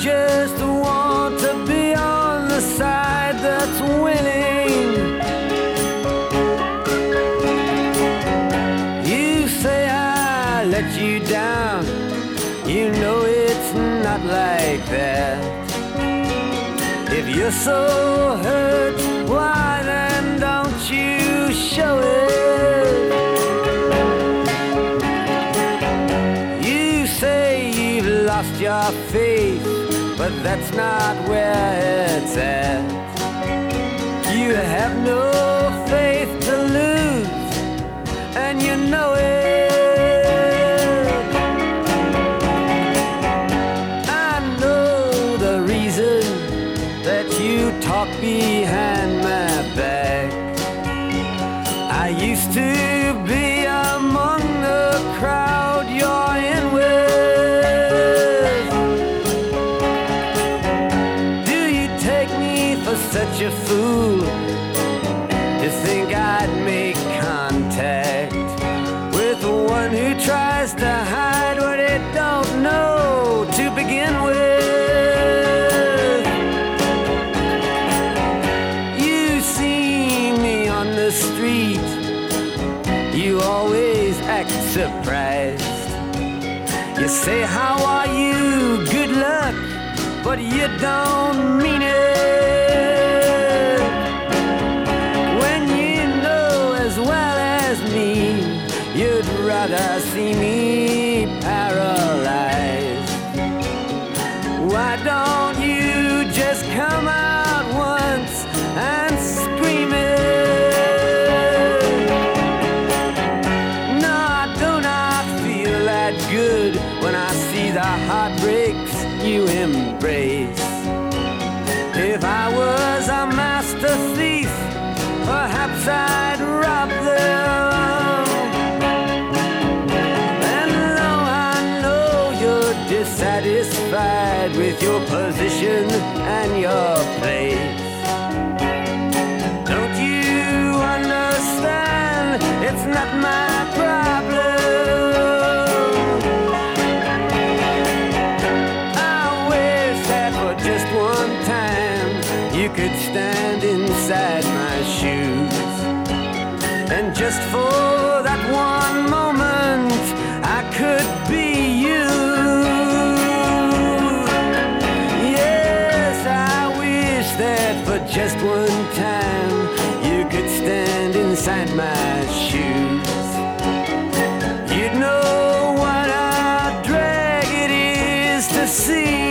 just want to be on the side that's winning. You say I let you down. You know it's not like that. If you're so hurt, why then don't you show it? You say you've lost your faith, but that's not where it's at. You have no faith to lose, and you know it. I know the reason that you talk behind my back. I used to be such a fool to think I'd make contact with one who tries to hide what it don't know to begin with? You see me on the street, you always act surprised. You say, How are you? Good luck, but you don't mean rather see me paralyzed. Why don't you just come out once and scream it? No, I do not feel that good when I see the heartbreaks you embrace. Dissatisfied with your position and your place, don't you understand? It's not my problem. I wish that for just one time you could stand inside my shoes. And just for just one time you could stand inside my shoes, you'd know what a drag it is to see.